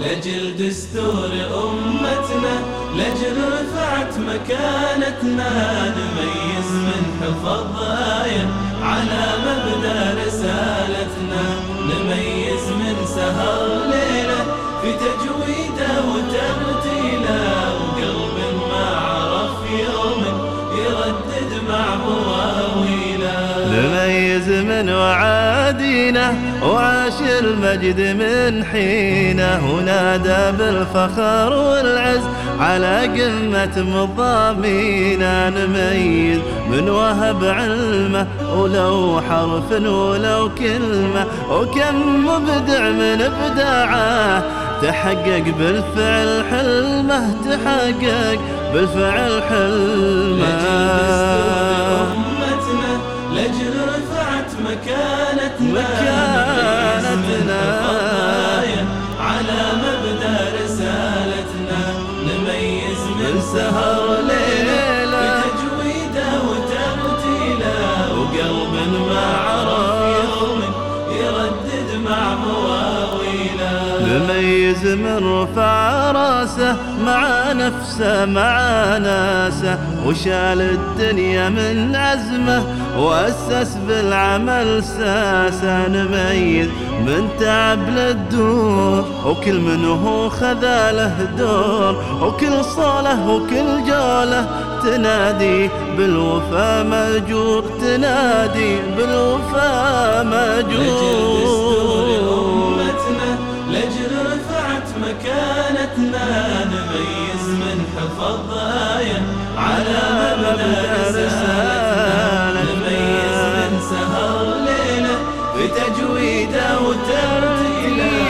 لجل دستور أمتنا لجل رفعت مكانتنا نميز من حفظ آية على مبدأ رسالتنا. نميز من سهر ليلة في تجويده وترتيله من وعادينا وعاش المجد من حينه. ونادى بالفخر والعز على قمة مضامينا نميز من وهب علمه ولو حرف ولو كلمة. وكم مبدع من ابداعه تحقق بالفعل حلمه تحقق بالفعل حلمه. مكانتنا مكانتنا. على مبدأ رسالتنا. نميز من سهر نميز من رفع راسه مع نفسه مع ناسه. وشال الدنيا من عزمه وأسس بالعمل ساسه. نميز من تعب للدور وكل منه خذا له دور. وكل صالة وكل جولة تنادي بالوفا مجور تنادي بالوفا مجور فضايا على مبنى رسالتنا نميز من سهر ليلة بتجويده وترتيله